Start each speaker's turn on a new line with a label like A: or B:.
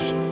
A: much.